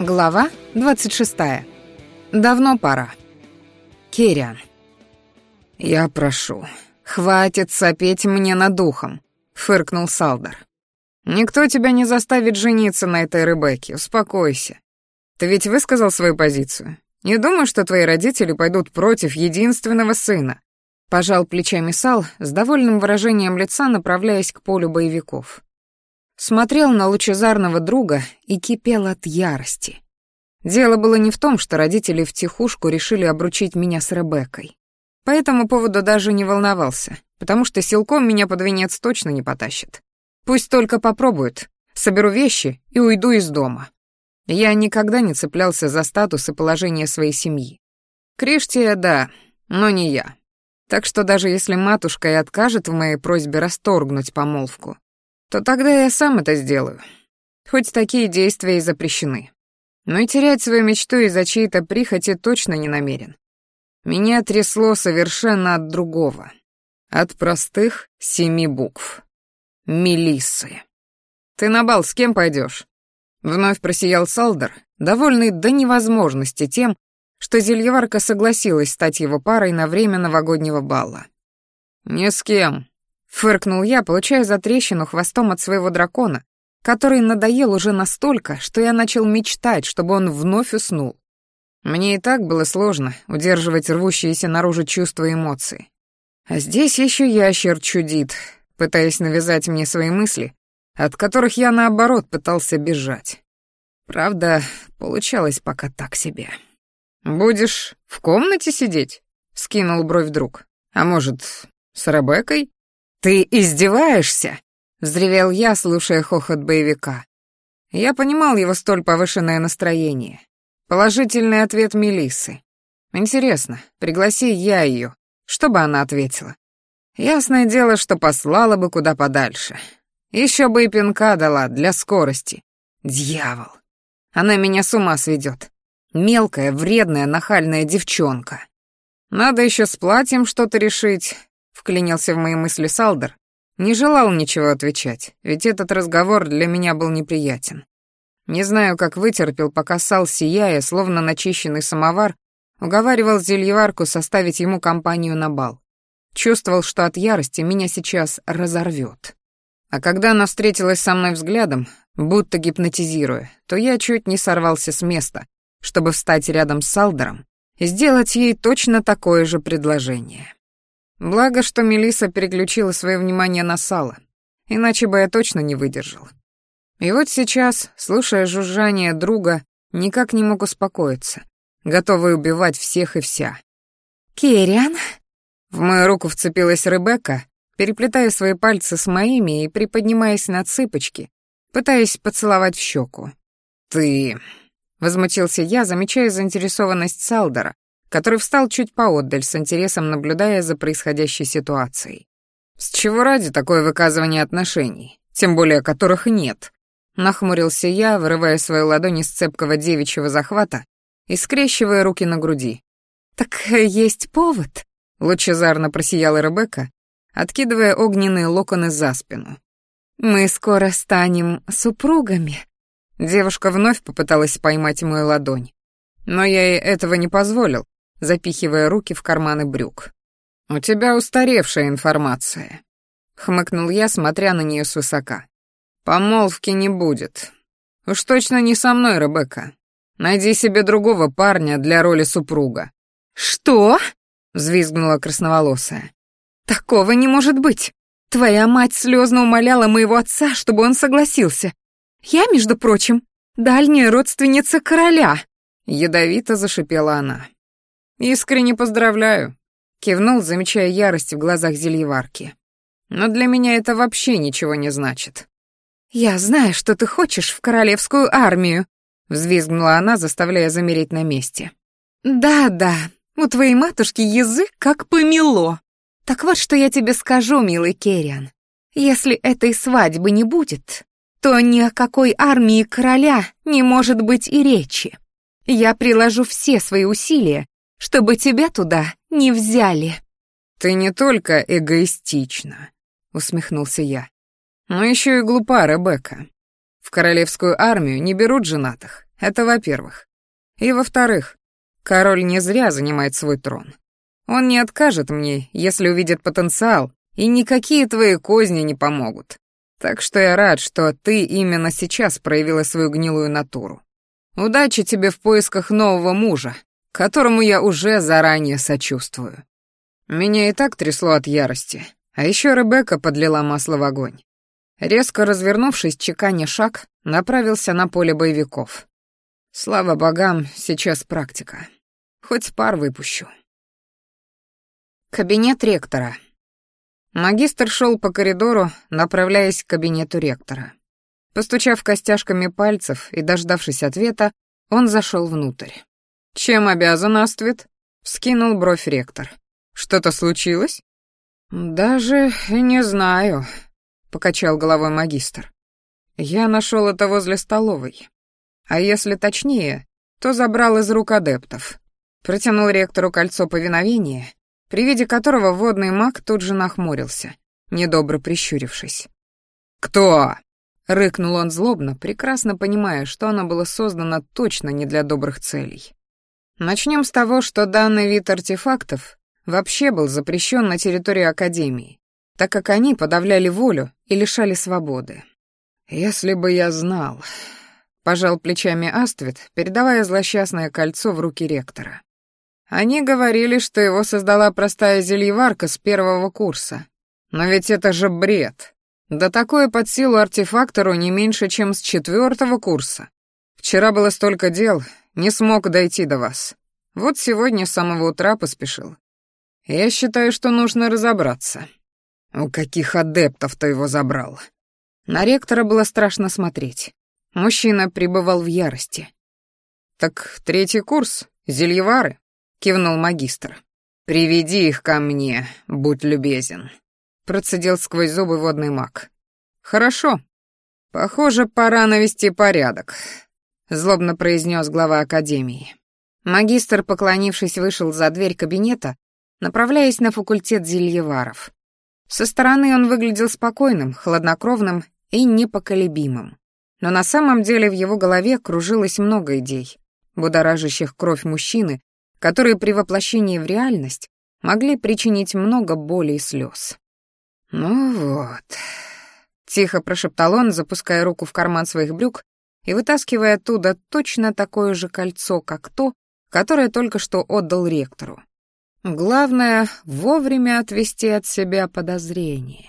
Глава 26. Давно пора. Кериан. «Я прошу, хватит сопеть мне над духом», — фыркнул Салдер. «Никто тебя не заставит жениться на этой Ребекке, успокойся. Ты ведь высказал свою позицию. Не думаю, что твои родители пойдут против единственного сына». Пожал плечами Сал с довольным выражением лица, направляясь к полю боевиков смотрел на лучезарного друга и кипел от ярости. Дело было не в том, что родители втихушку решили обручить меня с Ребеккой. По этому поводу даже не волновался, потому что силком меня под венец точно не потащит. Пусть только попробуют, соберу вещи и уйду из дома. Я никогда не цеплялся за статус и положение своей семьи. Криштия, да, но не я. Так что даже если матушка и откажет в моей просьбе расторгнуть помолвку, то тогда я сам это сделаю. Хоть такие действия и запрещены. Но и терять свою мечту из-за чьей-то прихоти точно не намерен. Меня трясло совершенно от другого. От простых семи букв. Мелиссы. «Ты на бал с кем пойдешь? Вновь просиял Салдер, довольный до невозможности тем, что зельеварка согласилась стать его парой на время новогоднего бала. «Ни с кем», Фыркнул я, получая затрещину хвостом от своего дракона, который надоел уже настолько, что я начал мечтать, чтобы он вновь уснул. Мне и так было сложно удерживать рвущиеся наружу чувства и эмоции. А здесь еще ящер чудит, пытаясь навязать мне свои мысли, от которых я, наоборот, пытался бежать. Правда, получалось пока так себе. «Будешь в комнате сидеть?» — скинул бровь друг. «А может, с Ребеккой?» «Ты издеваешься?» — взревел я, слушая хохот боевика. Я понимал его столь повышенное настроение. Положительный ответ Мелисы. Интересно, пригласи я ее, чтобы она ответила. Ясное дело, что послала бы куда подальше. Еще бы и пинка дала для скорости. Дьявол. Она меня с ума сведет. Мелкая, вредная, нахальная девчонка. Надо еще с платьем что-то решить, вклинился в мои мысли Салдер, не желал ничего отвечать, ведь этот разговор для меня был неприятен. Не знаю, как вытерпел, пока Сал, сияя, словно начищенный самовар, уговаривал зельеварку составить ему компанию на бал. Чувствовал, что от ярости меня сейчас разорвет. А когда она встретилась со мной взглядом, будто гипнотизируя, то я чуть не сорвался с места, чтобы встать рядом с Салдером и сделать ей точно такое же предложение. Благо, что Мелиса переключила свое внимание на сало, иначе бы я точно не выдержал. И вот сейчас, слушая жужжание друга, никак не мог успокоиться, готовый убивать всех и вся. «Керриан?» В мою руку вцепилась Ребекка, переплетая свои пальцы с моими и приподнимаясь на цыпочки, пытаясь поцеловать в щеку. «Ты...» — возмутился я, замечая заинтересованность Салдера, который встал чуть поотдаль, с интересом наблюдая за происходящей ситуацией. «С чего ради такое выказывание отношений, тем более которых нет?» Нахмурился я, вырывая свою ладонь из цепкого девичьего захвата и скрещивая руки на груди. «Так э, есть повод», — лучезарно просияла Ребекка, откидывая огненные локоны за спину. «Мы скоро станем супругами». Девушка вновь попыталась поймать мою ладонь, но я ей этого не позволил, запихивая руки в карманы брюк. «У тебя устаревшая информация», — хмыкнул я, смотря на нее свысока. «Помолвки не будет. Уж точно не со мной, Ребекка. Найди себе другого парня для роли супруга». «Что?» — взвизгнула красноволосая. «Такого не может быть. Твоя мать слезно умоляла моего отца, чтобы он согласился. Я, между прочим, дальняя родственница короля». Ядовито зашипела она. «Искренне поздравляю», — кивнул, замечая ярость в глазах зельеварки. «Но для меня это вообще ничего не значит». «Я знаю, что ты хочешь в королевскую армию», — взвизгнула она, заставляя замереть на месте. «Да-да, у твоей матушки язык как помело. Так вот, что я тебе скажу, милый Керриан. Если этой свадьбы не будет, то ни о какой армии короля не может быть и речи. Я приложу все свои усилия, чтобы тебя туда не взяли». «Ты не только эгоистична», — усмехнулся я, «но еще и глупа, Ребекка. В королевскую армию не берут женатых, это во-первых. И во-вторых, король не зря занимает свой трон. Он не откажет мне, если увидит потенциал, и никакие твои козни не помогут. Так что я рад, что ты именно сейчас проявила свою гнилую натуру. Удачи тебе в поисках нового мужа, которому я уже заранее сочувствую. Меня и так трясло от ярости, а еще Ребекка подлила масло в огонь. Резко развернувшись, чеканя шаг, направился на поле боевиков. Слава богам, сейчас практика. Хоть пар выпущу. Кабинет ректора. Магистр шел по коридору, направляясь к кабинету ректора. Постучав костяшками пальцев и дождавшись ответа, он зашел внутрь. «Чем обязан, Аствит?» — вскинул бровь ректор. «Что-то случилось?» «Даже не знаю», — покачал головой магистр. «Я нашел это возле столовой. А если точнее, то забрал из рук адептов. Протянул ректору кольцо повиновения, при виде которого водный маг тут же нахмурился, недобро прищурившись. «Кто?» — рыкнул он злобно, прекрасно понимая, что оно было создано точно не для добрых целей. Начнем с того, что данный вид артефактов вообще был запрещен на территории Академии, так как они подавляли волю и лишали свободы. «Если бы я знал...» — пожал плечами Аствит, передавая злосчастное кольцо в руки ректора. «Они говорили, что его создала простая зельеварка с первого курса. Но ведь это же бред!» Да такое под силу артефактору не меньше, чем с четвертого курса. Вчера было столько дел, не смог дойти до вас. Вот сегодня с самого утра поспешил. Я считаю, что нужно разобраться. У каких адептов ты его забрал? На ректора было страшно смотреть. Мужчина пребывал в ярости. «Так третий курс, зельевары», — кивнул магистр. «Приведи их ко мне, будь любезен», — процедил сквозь зубы водный маг. «Хорошо. Похоже, пора навести порядок злобно произнес глава академии. Магистр, поклонившись, вышел за дверь кабинета, направляясь на факультет зельеваров. Со стороны он выглядел спокойным, хладнокровным и непоколебимым. Но на самом деле в его голове кружилось много идей, будоражащих кровь мужчины, которые при воплощении в реальность могли причинить много боли и слез. «Ну вот», — тихо прошептал он, запуская руку в карман своих брюк и вытаскивая оттуда точно такое же кольцо, как то, которое только что отдал ректору. Главное — вовремя отвести от себя подозрения.